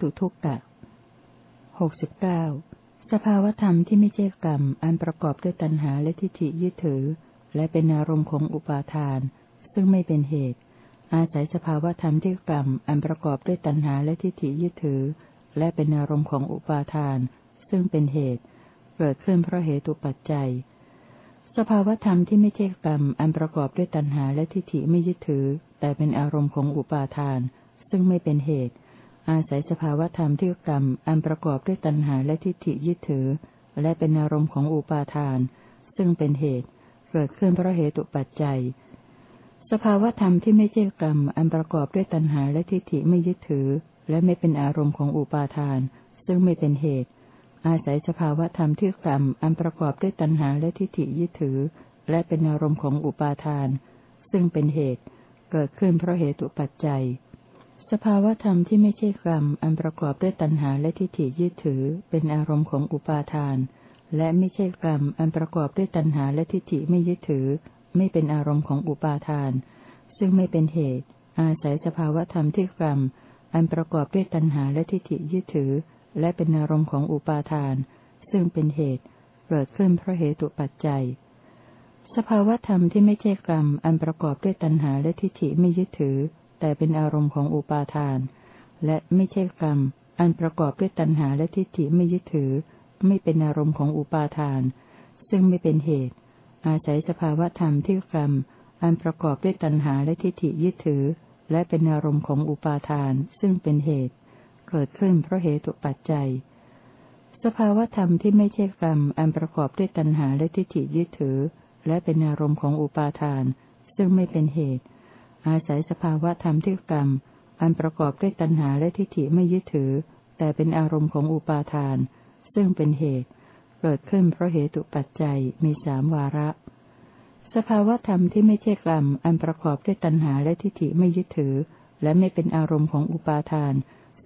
ตุทุกกะหกสิบเก้าสภาวธรรมที่ไม่ใช่กรรม อันประกอบด้วยตัณหาและทิฏฐิยึดถือ และเป็นอารมณ์ของอุปาทาน ซึ่งไม่เป็นเหตุ อาศัยสภาวธรรมที่กรรม อันประกอบด้วยตัณหาและทิฏฐิยึดถือ และเป็นอารมณ์ของอุปาทาน ซึ่งเป็นเหตุ เกิดขึ้นเพราะเหตุปัจจัย สภาวธรรมที่ไม่ใช่กรรม อันประกอบด้วยตัณหาและทิฏฐิไม่ยึดถือ แต่เป็นอารมณ์ของอุปาทาน ซึ่งไม่เป็นเหตุ อาศัยสภาวธรรมที่กรรม อันประกอบด้วยตัณหาและทิฏฐิยึดถือ และเป็นอารมณ์ของอุปาทาน ซึ่งเป็นเหตุ เกิดขึ้นเพราะเหตุปัจจัย สภาวธรรมที่ไม่ใช่กรรม อันประกอบด้วยตัณหาและทิฏฐิไม่ยึดถือ และไม่เป็นอารมณ์ของอุปาทาน ซึ่งไม่เป็นเหตุ อาศัยสภาวธรรมที่กรรม อันประกอบด้วยตัณหาและทิฏฐิยึดถือ และเป็นอารมณ์ของอุปาทาน ซึ่งเป็นเหตุ เกิดขึ้นเพราะเหตุปัจจัย สภาวธรรมที่ไม่ใช่กรรมอันประกอบด้วยตัณหาและทิฏฐิยึดถือเป็นอารมณ์ของอุปาทาน และไม่ใช่กรรมอันประกอบด้วยตัณหาและทิฏฐิไม่ยึดถือ ไม่เป็นอารมณ์ของอุปาทาน ซึ่งไม่เป็นเหตุ อาศัยสภาวธรรมที่กรรมอันประกอบด้วยตัณหาและทิฏฐิยึดถือ และเป็นอารมณ์ของอุปาทาน ซึ่งเป็นเหตุเกิดขึ้นเพราะเหตุปัจจัย สภาวธรรมที่ไม่ใช่กรรมอันประกอบด้วยตัณหาและทิฏฐิไม่ยึดถือ แต่เป็นอารมณ์ของอุปาทาน และไม่ใช่กรรม อันประกอบด้วยตัณหาและทิฏฐิไม่ยึดถือ ไม่เป็นอารมณ์ของอุปาทาน ซึ่งไม่เป็นเหตุ อาศัยสภาวะธรรมที่กรรม อันประกอบด้วยตัณหาและทิฏฐิยึดถือ และเป็นอารมณ์ของอุปาทาน ซึ่งเป็นเหตุ เกิดขึ้นเพราะเหตุปัจจัย สภาวะธรรมที่ไม่ใช่กรรม อันประกอบด้วยตัณหาและทิฏฐิยึดถือ และเป็นอารมณ์ของอุปาทาน ซึ่งไม่เป็นเหตุ อาศัยสภาวะธรรมที่กรรม อันประกอบด้วยตัณหาและทิฏฐิไม่ยึดถือ แต่เป็นอารมณ์ของอุปาทาน ซึ่งเป็นเหตุ เกิดขึ้นเพราะเหตุปัจจัยมีสามวาระ สภาวะธรรมที่ไม่ใช่กรรม อันประกอบด้วยตัณหาและทิฏฐิไม่ยึดถือ และไม่เป็นอารมณ์ของอุปาทาน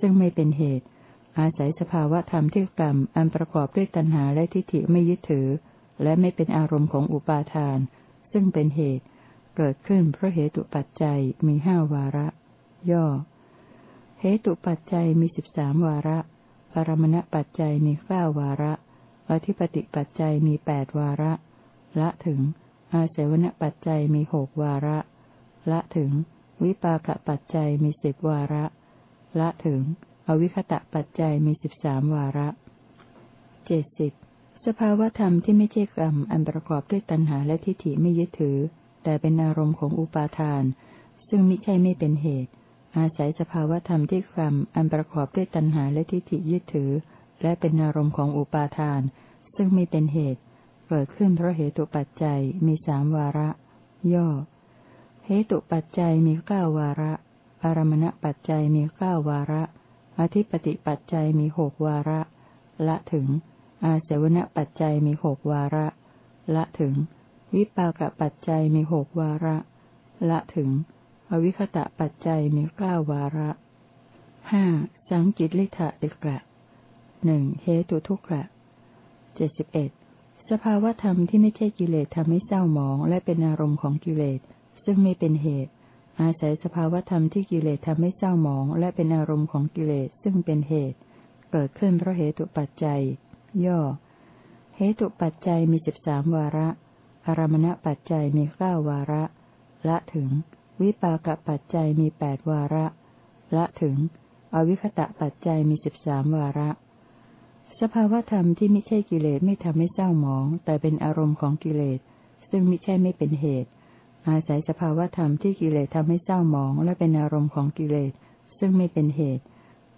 ซึ่งไม่เป็นเหตุ อาศัยสภาวะธรรมที่กรรม อันประกอบด้วยตัณหาและทิฏฐิไม่ยึดถือ และไม่เป็นอารมณ์ของอุปาทาน ซึ่งเป็นเหตุ เกิดขึ้นเพราะเหตุปัจจัยมีห้าวาระ ย่อ เหตุปัจจัยมีสิบสามวาระ ปรมณปัจจัยมีเก้าวาระ อธิปติปัจจัยมีแปดวาระ ละถึง อาเสวนปัจจัยมีหกวาระ ละถึง วิปากปัจจัยมีสิบวาระ ละถึง อวิคตะปัจจัยมีสิบสามวาระ เจ็ดสิบสภาวธรรมที่ไม่ใช่กรรมอันประกอบด้วยตัณหาและทิฏฐิไม่ยึดถือ แต่เป็นอารมณ์ของอุปาทาน ซึ่งมิใช่ไม่เป็นเหตุ อาศัยสภาวธรรมที่กรรมอันประกอบด้วยตัณหาและทิฏฐิยึดถือ และเป็นอารมณ์ของอุปาทาน ซึ่งไม่เป็นเหตุ เกิดขึ้นเพราะเหตุปัจจัยมีสามวาระ ย่อ เหตุปัจจัยมีเก้าวาระ อารมณปัจจัยมีเก้าวาระ อธิปติปัจจัยมีหกวาระ ละถึง อาเสวนปัจจัยมีหกวาระ ละถึง วิปากปัจจัยมีหกวาระ ละถึง อวิคตะปัจจัยมีเก้าวาระห้าสังจิตลิทะติกะหนึ่งเหตุทุกขะเจ็ดสิบเอ็ดสภาวธรรมที่ไม่ใช่กิเลสทำให้เศร้าหมองและเป็นอารมณ์ของกิเลส ซึ่งไม่เป็นเหตุ อาศัยสภาวธรรมที่กิเลสทำให้เศร้าหมองและเป็นอารมณ์ของกิเลสซึ่งเป็นเหตุ เกิดขึ้นเพราะเหตุปัจจัย ย่อ เหตุปัจจัยมีสิบสามวาระ อารมณปัจจัยมีเก้าวาระ ละถึง วิปากปัจจัยมีแปดวาระ ละถึง อวิคตะปัจจัยมีสิบสามวาระ สภาวธรรมที่ไม่ใช่กิเลสไม่ทำให้เศร้าหมอง แต่เป็นอารมณ์ของกิเลส ซึ่งไม่ใช่ไม่เป็นเหตุ อาศัยสภาวธรรมที่กิเลสทำให้เศร้าหมอง และเป็นอารมณ์ของกิเลส ซึ่งไม่เป็นเหตุ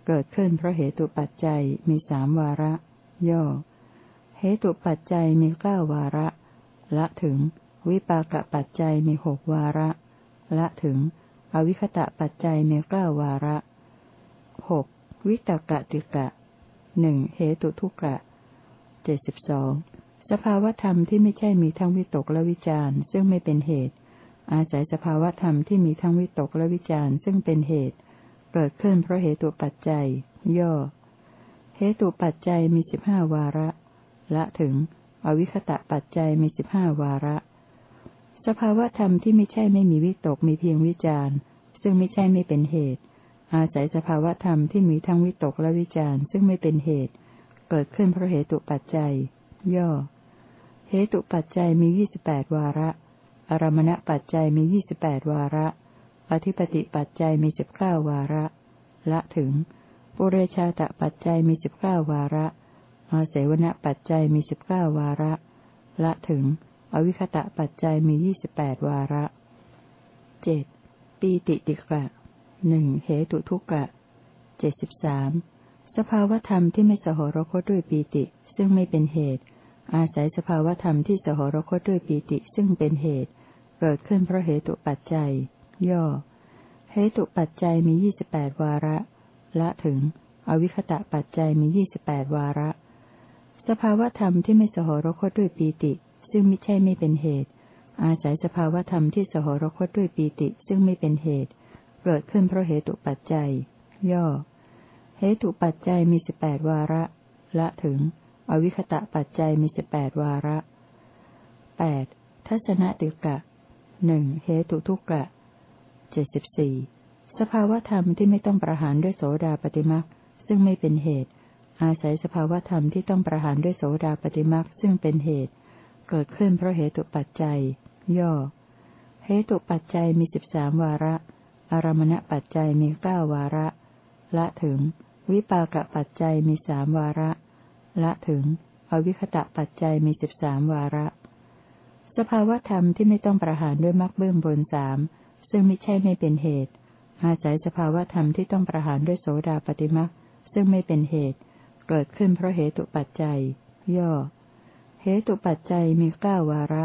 เกิดขึ้นเพราะเหตุปัจจัยมีสามวาระ ย่อ เหตุปัจจัยมีเก้าวาระ ละถึง วิปากปัจจัยมีหกวาระ ละถึง อวิคตะปัจจัยมีเก้าวาระหกวิตกะติกะหนึ่งเหตุทุกะเจ็ดสิบสองสภาวธรรมที่ไม่ใช่มีทั้งวิตกและวิจารณ์ ซึ่งไม่เป็นเหตุ อาศัยสภาวธรรมที่มีทั้งวิตกและวิจารณ์ ซึ่งเป็นเหตุ เกิดขึ้นเพราะเหตุปัจจัย ย่อเหตุปัจจัยมีสิบห้าวาระ ละถึง อวิคตะปัจจัยมีสิบห้าวาระ สภาวธรรมที่ไม่ใช่ไม่มีวิตกมีเพียงวิจารณ์ ซึ่งไม่ใช่ไม่เป็นเหตุ อาศัยสภาวธรรมที่มีทั้งวิตกและวิจารณ์ ซึ่งไม่เป็นเหตุ เกิดขึ้นเพราะเหตุปัจจัย ย่อ เหตุปัจจัยมียี่สิบแปดวาระอารมณปัจจัยมียี่สิบแปดวาระ อธิปติปัจจัยมีสิบเก้าวาระ ละถึง ปุเรชาตะปัจจัยมีสิบเก้าวาระ อาเสวณปัจจัยมีสิบเก้าวาระ ละถึง อวิคตะปัจจัยมียี่สิบแปดวาระเจ็ดปีติติกะหนึ่งเหตุทุกะเจ็ดสิบสามสภาวธรรมที่ไม่สหรคตด้วยปีติ ซึ่งไม่เป็นเหตุ อาศัยสภาวธรรมที่สหรคตด้วยปีติซึ่งเป็นเหตุ เกิดขึ้นเพราะเหตุปัจจัย ย่อ เหตุปัจจัยมียี่สิบแปดวาระ ละถึง อวิคตะปัจจัยมียี่สิบแปดวาระ สภาวธรรมที่ไม่สหรคตด้วยปีติ ซึ่งไม่ใช่ไม่เป็นเหตุ อาศัยสภาวธรรมที่สหรคตด้วยปีติ ซึ่งไม่เป็นเหตุ เกิดขึ้นเพราะเหตุปัจจัย ย่อ เหตุปัจจัยมีสิบแปดวาระ ละถึง อวิคตะปัจจัยมีสิบแปดวาระแปดทัศนติกะหนึ่งเหตุทุกกะเจ็ดสิบสี่สภาวธรรมที่ไม่ต้องประหารด้วยโสดาปฏิมักซึ่งไม่เป็นเหตุ อาศัยสภาวธรรมที่ต้องประหารด้วยโสดาปฏิมักซึ่งเป็นเหตุ เกิดขึ้นเพราะเหตุปัจจัย ย่อ เหตุปัจจัยมีสิบสามวาระ อารมณปัจจัยมีเก้าวาระ ละถึง วิปากปัจจัยมีสามวาระ ละถึง อวิคตะปัจจัยมีสิบสามวาระ สภาวธรรมที่ไม่ต้องประหารด้วยมรรคเบื้องบนสามซึ่งไม่ใช่ไม่เป็นเหตุ อาศัยสภาวธรรมที่ต้องประหารด้วยโสดาปฏิมรรคซึ่งไม่เป็นเหตุ เกิดขึ้นเพราะเหตุปัจจัย ย่อ เหตุปัจจัยมีเก้าวาระ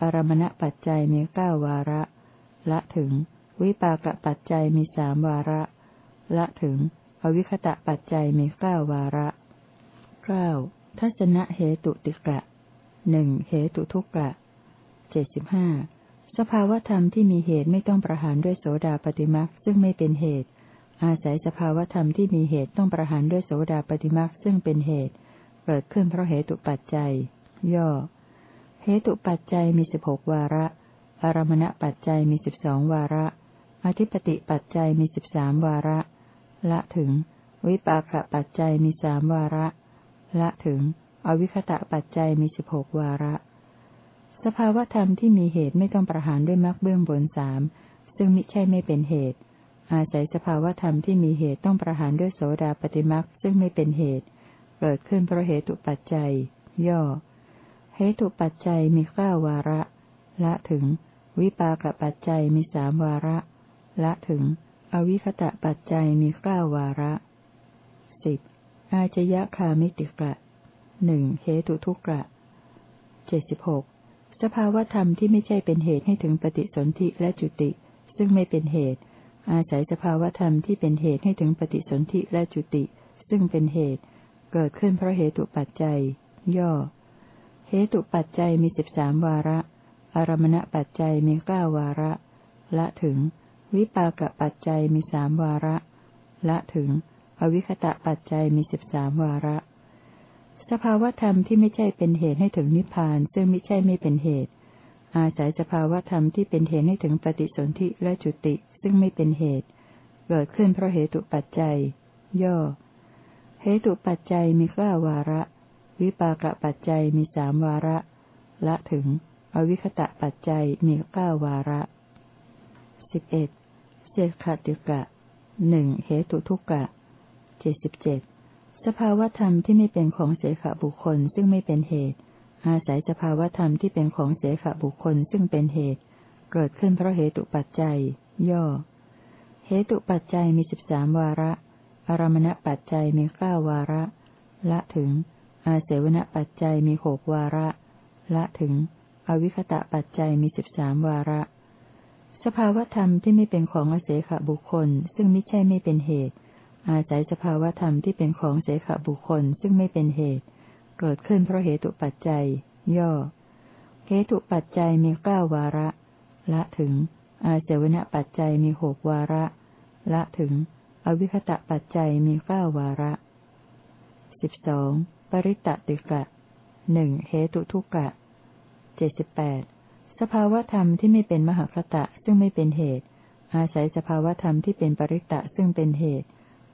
อารมณปัจจัยมีเก้าวาระ ละถึง วิปากปัจจัยมีสามวาระ ละถึง อวิคตะปัจจัยมีเก้าวาระเก้าทัศนะเหตุติกะหนึ่งเหตุทุกกะเจ็ดสิบห้าสภาวธรรมที่มีเหตุไม่ต้องประหารด้วยโสดาปฏิมักซึ่งไม่เป็นเหตุ อาศัยสภาวธรรมที่มีเหตุต้องประหารด้วยโสดาปฏิมักซึ่งเป็นเหตุ เกิดขึ้นเพราะเหตุปัจจัย ย่อ เหตุปัจจัยมีสิบหกวาระ อารมณปัจจัยมีสิบสองวาระ อธิปติปัจจัยมีสิบสามวาระ ละถึง วิปากปัจจัยมีสามวาระ ละถึง อวิคตะปัจจัยมีสิบหกวาระ สภาวธรรมที่มีเหตุไม่ต้องประหารด้วยมรรคเบื้องบนสามซึ่งมิใช่ไม่เป็นเหตุ อาศัยสภาวธรรมที่มีเหตุต้องประหารด้วยโสดาปฏิมรรคซึ่งไม่เป็นเหตุ เกิดขึ้นเพราะเหตุปัจจัย ย่อ เหตุปัจจัยมีเก้าวาระ ละถึง วิปากปัจจัยมีสามวาระ ละถึง อวิคตะปัจจัยมีเก้าวาระสิบอาจยะคามิติกะหนึ่งเหตุทุกกะเจ็ดสิบหกสภาวธรรมที่ไม่ใช่เป็นเหตุให้ถึงปฏิสนธิและจุติ ซึ่งไม่เป็นเหตุ อาศัยสภาวธรรมที่เป็นเหตุให้ถึงปฏิสนธิและจุติ ซึ่งเป็นเหตุ เกิดขึ้นเพราะเหตุปัจจัย ย่อ เหตุปัจจัยมีสิบสามวาระ อารมณปัจจัยมีเก้าวาระ ละถึง วิปากปัจจัยมีสามวาระ ละถึง อวิคตะปัจจัยมีสิบสามวาระ สภาวธรรมที่ไม่ใช่เป็นเหตุให้ถึงนิพพาน ซึ่งไม่ใช่ไม่เป็นเหตุ อาศัยสภาวธรรมที่เป็นเหตุให้ถึงปฏิสนธิและจุติ ซึ่งไม่เป็นเหตุ เกิดขึ้นเพราะเหตุปัจจัย ย่อ เหตุปัจจัยมีเก้าวาระ วิปากปัจจัยมีสามวาระ ละถึง อวิคตะปัจจัยมีเก้าวาระสิบเอ็ดเศษขติกะหนึ่งเหตุทุกกะเจ็ดสิบเจ็ดสภาวธรรมที่ไม่เป็นของเสขบุคคลซึ่งไม่เป็นเหตุ อาศัยสภาวธรรมที่เป็นของเสขบุคคลซึ่งเป็นเหตุ เกิดขึ้นเพราะเหตุปัจจัย ย่อ เหตุปัจจัยมีสิบสามวาระ อารมณปัจจัยมีเก้าวาระ ละถึง อาเสวนปัจจัยมีหกวาระ ละถึง อวิคตะปัจจัยมีสิบสามวาระ สภาวธรรมที่ไม่เป็นของอาเสขบุคคล ซึ่งไม่ใช่ไม่เป็นเหตุ อาศัยสภาวธรรมที่เป็นของเสขบุคคลซึ่งไม่เป็นเหตุ เกิดขึ้นเพราะเหตุปัจจัย ย่อ เหตุปัจจัยมีเก้าวาระ ละถึง อาเสวนปัจจัยมีหกวาระ ละถึง อวิคตะปัจจัยมีเก้าวาระสิบสองปริตติกะหนึ่งเหตุทุกกะเจ็ดสิบแปดสภาวธรรมที่ไม่เป็นมหคตะซึ่งไม่เป็นเหตุ อาศัยสภาวธรรมที่เป็นปริตตะซึ่งเป็นเหตุ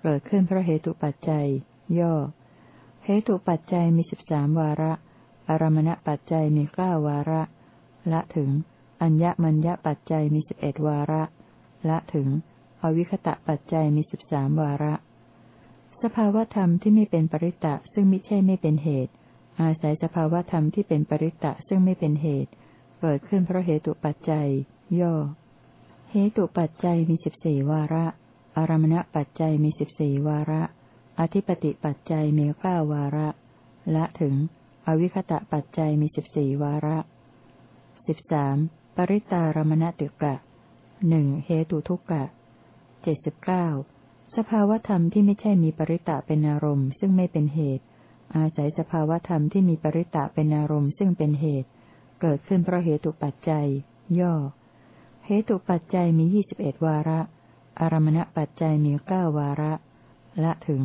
เกิดขึ้นเพราะเหตุปัจจัย ย่อ เหตุปัจจัยมีสิบสามวาระ อารมณปัจจัยมีเก้าวาระ ละถึง อัญญมัญญปัจจัยมีสิบเอ็ดวาระ ละถึง อวิคตะปัจจัยมีสิบสามวาระ สภาวธรรมที่ไม่เป็นปริตะซึ่งไม่ใช่ไม่เป็นเหตุ อาศัยสภาวธรรมที่เป็นปริตตะซึ่งไม่เป็นเหตุ เกิดขึ้นเพราะเหตุปัจจัย ย่อ เหตุปัจจัยมีสิบสี่วาระ อารมณปัจจัยมีสิบสี่วาระ อธิปติปัจจัยมีเก้าวาระ ละถึง อวิคตะปัจจัยมีสิบสี่วาระสิบสาม ปริตารมณติกะหนึ่งเหตุทุกกะเจ็ดสิบเก้าสภาวธรรมที่ไม่ใช่มีปริตะเป็นอารมณ์ซึ่งไม่เป็นเหตุ อาศัยสภาวธรรมที่มีปริตะเป็นอารมณ์ซึ่งเป็นเหตุ เกิดขึ้นเพราะเหตุปัจจัย ย่อ เหตุปัจจัยมียี่สิบเอ็ดวาระ อารมณปัจจัยมีเก้าวาระ ละถึง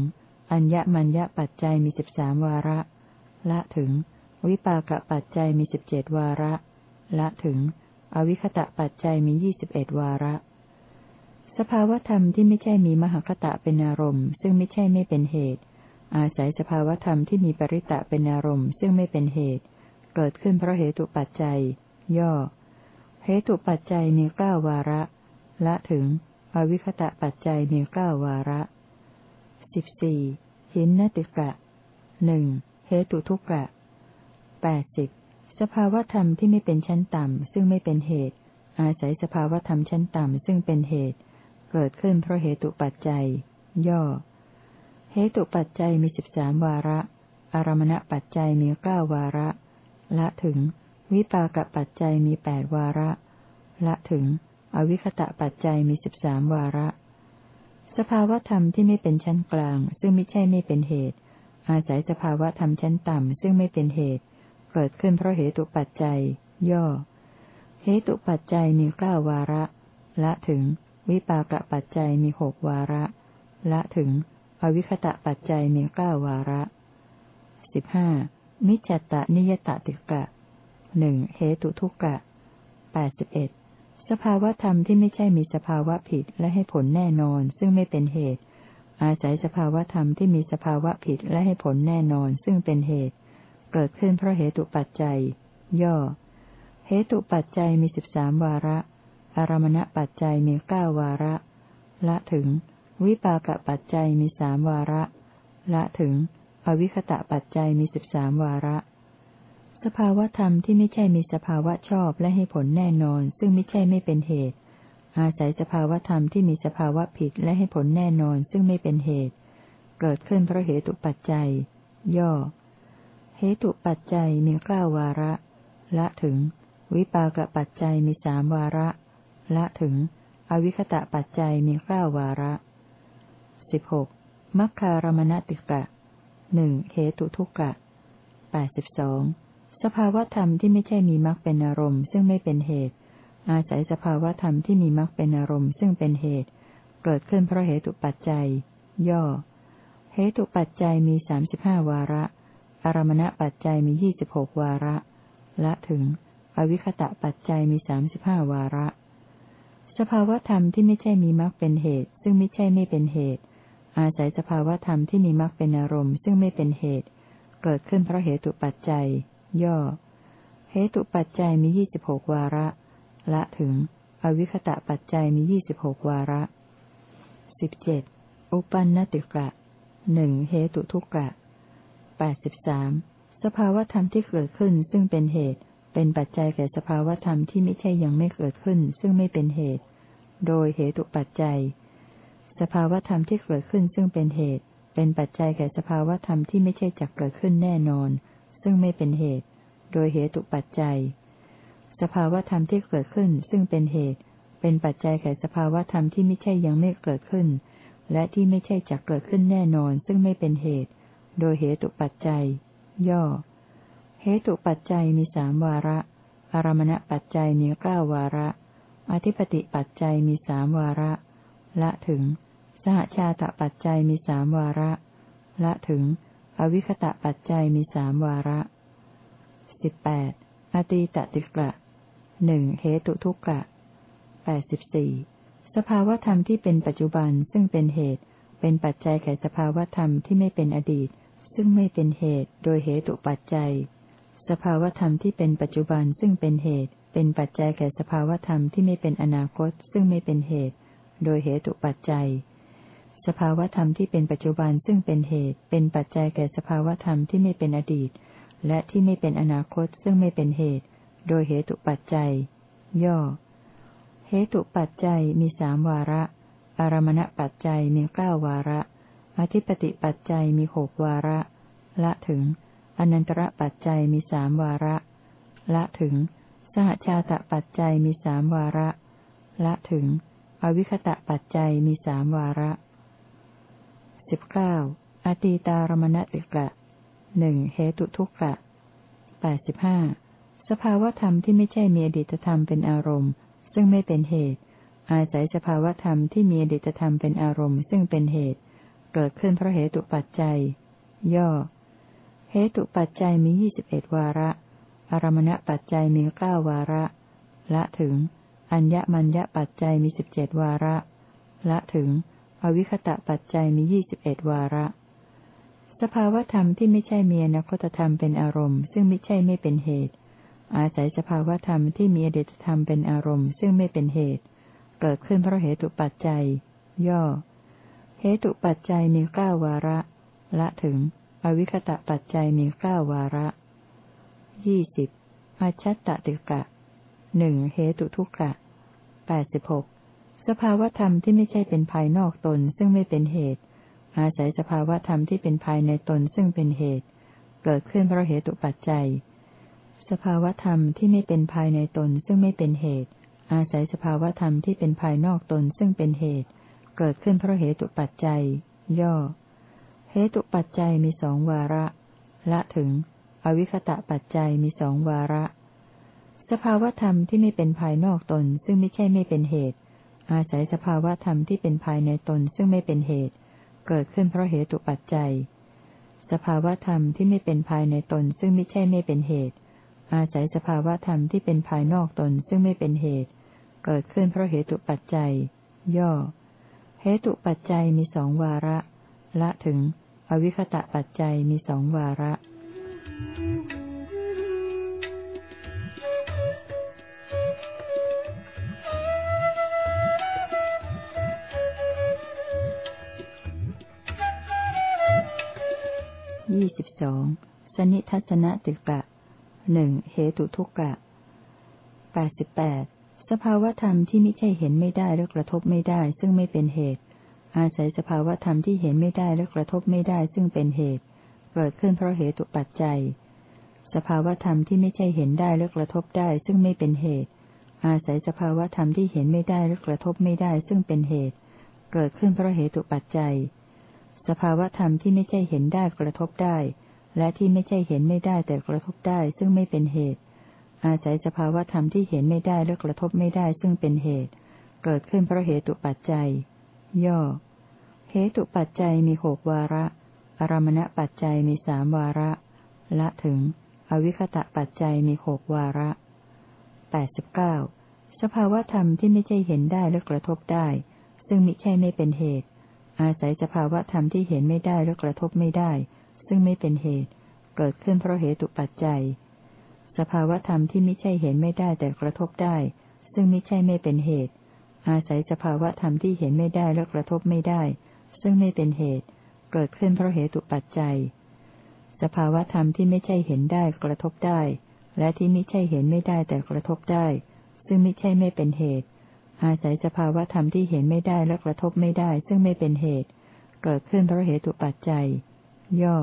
อัญญมัญญปัจจัยมีสิบสามวาระ ละถึง วิปากปัจจัยมีสิบเจ็ดวาระ ละถึง อวิคตะปัจจัยมียี่สิบเอ็ดวาระ สภาวธรรมที่ไม่ใช่มีมหคตะเป็นอารมณ์ ซึ่งไม่ใช่ไม่เป็นเหตุ อาศัยสภาวธรรมที่มีปริตะเป็นอารมณ์ ซึ่งไม่เป็นเหตุ เกิดขึ้นเพราะเหตุปัจจัย ย่อ เหตุปัจจัยมีเก้าวาระ ละถึง อวิคตะปัจจัยมีเก้าวาระสิบสี่หินนติกะหนึ่งเหตุทุกกะแปดสิบ สภาวธรรมที่ไม่เป็นชั้นต่ำซึ่งไม่เป็นเหตุ อาศัยสภาวธรรมชั้นต่ำซึ่งเป็นเหตุ เกิดขึ้นเพราะเหตุปัจจัย ย่อ เหตุปัจจัยมีสิบสามวาระ อารมณปัจจัยมีเก้าวาระ ละถึง วิปากปัจจัยมีแปดวาระ ละถึง อวิคตะปัจจัยมีสิบสามวาระ สภาวธรรมที่ไม่เป็นชั้นกลาง ซึ่งไม่ใช่ไม่เป็นเหตุ อาศัยสภาวธรรมชั้นต่ำซึ่งไม่เป็นเหตุ เกิดขึ้นเพราะเหตุปัจจัย ย่อ เหตุปัจจัยมีเก้าวาระ ละถึง วิปากปัจจัยมีหกวาระ ละถึง อวิคตะปัจจัยมีเก้าวาระสิบห้ามิจจตนิยตติกะหนึ่งเหตุทุกกะแปดสิบเอ็ดสภาวธรรมที่ไม่ใช่มีสภาวะผิดและให้ผลแน่นอน ซึ่งไม่เป็นเหตุ อาศัยสภาวธรรมที่มีสภาวะผิดและให้ผลแน่นอน ซึ่งเป็นเหตุ เกิดขึ้นเพราะเหตุปัจจัย ย่อ เหตุปัจจัยมีสิบสามวาระ อารมณปัจจัยมีเก้าวาระ ละถึง วิปากปัจจัยมีสามวาระ ละถึง อวิคตะปัจจัยมีสิบสามวาระ สภาวธรรมที่ไม่ใช่มีสภาวะชอบและให้ผลแน่นอน ซึ่งไม่ใช่ไม่เป็นเหตุ อาศัยสภาวธรรมที่มีสภาวะผิดและให้ผลแน่นอนซึ่งไม่เป็นเหตุ เกิดขึ้นเพราะเหตุปัจจัย ย่อ เหตุปัจจัยมีเก้าวาระ ละถึง วิปากปัจจัยมีสามวาระ ละถึง อวิคตะปัจจัยมีเก้าวาระสิบหกมัคคารมณติกะหนึ่งเหตุทุกกะแปดสิบสองสภาวธรรมที่ไม่ใช่มีมรรคเป็นอารมณ์ ซึ่งไม่เป็นเหตุ อาศัยสภาวธรรมที่มีมรรคเป็นอารมณ์ ซึ่งเป็นเหตุ เกิดขึ้นเพราะเหตุปัจจัย ย่อ เหตุปัจจัยมีสามสิบห้าวาระ อารมณปัจจัยมียี่สิบหกวาระ ละถึง อวิคตะปัจจัยมีสามสิบห้าวาระ สภาวธรรมที่ไม่ใช่มีมรรคเป็นเหตุ ซึ่งไม่ใช่ไม่เป็นเหตุ อาศัยสภาวธรรมที่มีมรรคเป็นอารมณ์ซึ่งไม่เป็นเหตุ เกิดขึ้นเพราะเหตุปัจจัย ย่อ เหตุปัจจัยมียี่สิบหกวาระ ละถึง อวิคตะปัจจัยมียี่สิบหกวาระสิบเจ็ดอุปันนติกะหนึ่งเหตุทุกกะ แปดสิบสามสภาวธรรมที่เกิดขึ้นซึ่งเป็นเหตุ เป็นปัจจัยแก่สภาวธรรมที่ไม่ใช่ยังไม่เกิดขึ้น ซึ่งไม่เป็นเหตุ โดยเหตุปัจจัย สภาวธรรมที่เกิดขึ้นซึ่งเป็นเหตุ เป็นปัจจัยแก่สภาวธรรมที่ไม่ใช่จักเกิดขึ้นแน่นอน ซึ่งไม่เป็นเหตุ โดยเหตุปัจจัย สภาวธรรมที่เกิดขึ้นซึ่งเป็นเหตุ เป็นปัจจัยแก่สภาวธรรมที่ไม่ใช่ยังไม่เกิดขึ้น และที่ไม่ใช่จะเกิดขึ้นแน่นอน ซึ่งไม่เป็นเหตุ โดยเหตุปัจจัย ย่อ เหตุปัจจัยมีสามวาระ อารมณปัจจัยมีเก้าวาระ อธิปติปัจจัยมีสามวาระ ละถึง สหชาตปัจจัยมีสามวาระ ละถึง อวิคตะปัจจัยมีสามวาระสิบแปดอตีตติกะหนึ่งเหตุทุกกะแปดสิบสี่สภาวธรรมที่เป็นปัจจุบันซึ่งเป็นเหตุ เป็นปัจจัยแก่สภาวธรรมที่ไม่เป็นอดีต ซึ่งไม่เป็นเหตุโดยเหตุปัจจัย สภาวธรรมที่เป็นปัจจุบันซึ่งเป็นเหตุ เป็นปัจจัยแก่สภาวธรรมที่ไม่เป็นอนาคตซึ่งไม่เป็นเหตุ โดยเหตุปัจจัย สภาวธรรมที่เป็นปัจจุบันซึ่งเป็นเหตุ เป็นปัจจัยแก่สภาวธรรมที่ไม่เป็นอดีต และที่ไม่เป็นอนาคตซึ่งไม่เป็นเหตุ โดยเหตุปัจจัย ย่อ เหตุปัจจัยมีสามวาระ อารมณปัจจัยมีเก้าวาระ อธิปติปัจจัยมีหกวาระ ละถึง อนันตระปัจจัยมีสามวาระ ละถึง สหชาตปัจจัยมีสามวาระ ละถึง อวิคตะปัจจัยมีสามวาระสิบเก้าอตีตารมณติกะหนึ่งเหตุทุกกะแปดสิบห้าสภาวธรรมที่ไม่ใช่มีอดีตธรรมเป็นอารมณ์ ซึ่งไม่เป็นเหตุ อาศัยสภาวธรรมที่มีอดีตธรรมเป็นอารมณ์ ซึ่งเป็นเหตุ เกิดขึ้นเพราะเหตุปัจจัย ย่อ เหตุปัจจัยมียี่สิบเอ็ดวาระ อารมณปัจจัยมีเก้าวาระ ละถึง อัญญมัญญปัจจัยมีสิบเจ็ดวาระ ละถึง อวิคตะปัจจัยมียี่สิบเอ็ดวาระ สภาวธรรมที่ไม่ใช่มีอนาคตธรรมเป็นอารมณ์ ซึ่งไม่ใช่ไม่เป็นเหตุ อาศัยสภาวธรรมที่มีอดีตธรรมเป็นอารมณ์ ซึ่งไม่เป็นเหตุ เกิดขึ้นเพราะเหตุปัจจัย ย่อ เหตุปัจจัยมีเก้าวาระ ละถึง อวิคตะปัจจัยมีเก้าวาระยี่สิบอาชัตตติกะหนึ่งเหตุทุกกะแปดสิบหกสภาวธรรมที่ไม่ใช่เป็นภายนอกตนซึ่งไม่เป็นเหตุ อาศัยสภาวธรรมที่เป็นภายในตนซึ่งเป็นเหตุ เกิดขึ้นเพราะเหตุปัจจัย สภาวธรรมที่ไม่เป็นภายในตนซึ่งไม่เป็นเหตุ อาศัยสภาวธรรมที่เป็นภายนอกตนซึ่งเป็นเหตุ เกิดขึ้นเพราะเหตุปัจจัย ย่อ เหตุปัจจัยมีสองวาระ ละถึง อวิคตะปัจจัยมีสองวาระ สภาวธรรมที่ไม่เป็นภายนอกตนซึ่งไม่ใช่ไม่เป็นเหตุ อาศัยสภาวธรรมที่เป็นภายในตนซึ่งไม่เป็นเหตุ เกิดขึ้นเพราะเหตุปัจจัย สภาวธรรมที่ไม่เป็นภายในตนซึ่งไม่ใช่ไม่เป็นเหตุ อาศัยสภาวธรรมที่เป็นภายนอกตนซึ่งไม่เป็นเหตุ เกิดขึ้นเพราะเหตุปัจจัย ย่อ เหตุปัจจัยมีสองวาระ ละถึง อวิคตะปัจจัยมีสองวาระยี่สิบสองสนิทัศนติกะหนึ่งเหตุทุกกะแปดสิบแปด สภาวธรรมที่ไม่ใช่เห็นไม่ได้และกระทบไม่ได้ ซึ่งไม่เป็นเหตุ อาศัยสภาวธรรมที่เห็นไม่ได้และกระทบไม่ได้ ซึ่งเป็นเหตุ เกิดขึ้นเพราะเหตุปัจจัย สภาวธรรมที่ไม่ใช่เห็นได้และกระทบได้ ซึ่งไม่เป็นเหตุ อาศัยสภาวธรรมที่เห็นไม่ได้และกระทบไม่ได้ ซึ่งเป็นเหตุ เกิดขึ้นเพราะเหตุปัจจัย สภาวธรรมที่ไม่ใช่เห็นได้กระทบได้ และที่ไม่ใช่เห็นไม่ได้แต่กระทบได้ ซึ่งไม่เป็นเหตุ อาศัยสภาวธรรมที่เห็นไม่ได้และกระทบไม่ได้ซึ่งเป็นเหตุ เกิดขึ้นเพราะเหตุปัจจัย ย่อ เหตุปัจจัยมีหกวาระ อารมณปัจจัยมีสามวาระ ละถึง อวิคตะปัจจัยมีหกวาระแปดสิบเก้าสภาวธรรมที่ไม่ใช่เห็นได้และกระทบได้ ซึ่งมิใช่ไม่เป็นเหตุ อาศัยสภาวธรรมที่เห็นไม่ได้และกระทบไม่ได้ ซึ่งไม่เป็นเหตุ เกิดขึ้นเพราะเหตุปัจจัย สภาวธรรมที่ไม่ใช่เห็นไม่ได้แต่กระทบได้ ซึ่งไม่ใช่ไม่เป็นเหตุ อาศัยสภาวธรรมที่เห็นไม่ได้และกระทบไม่ได้ ซึ่งไม่เป็นเหตุ เกิดขึ้นเพราะเหตุปัจจัย สภาวธรรมที่ไม่ใช่เห็นได้กระทบได้ และที่ไม่ใช่เห็นไม่ได้แต่กระทบได้ ซึ่งไม่ใช่ไม่เป็นเหตุ อาศัยสภาวธรรมที่เห็นไม่ได้และกระทบไม่ได้ ซึ่งไม่เป็นเหตุ เกิดขึ้นเพราะเหตุปัจจัย ย่อ